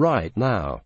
right now.